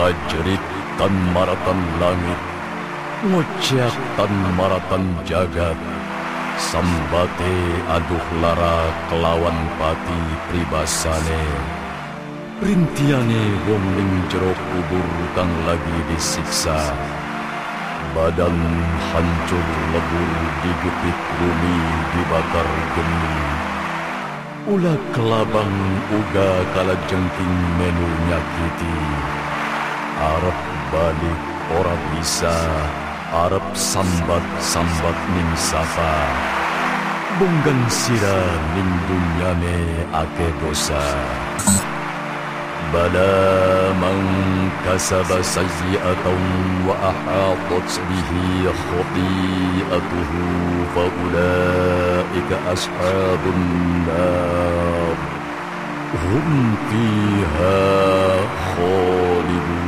Kajerit tan maratan langit. Ngucyak tan maratan jagat Sambate aduh lara kelawan pati pribasane. Rintiane wong ning jero kubur kang lagi disiksa. Badan hancur lebur digepit bumi dibakar geni Ulah kelabang uga kala jengking menu nyakiti Arab balik ora bisa Arab sambat-sambat ning safa Bunggan sira ning dunyane ake dosa بلى من كسب سيئة وأحاطت به خطيئته فأولئك أصحاب النار هم فيها خالدون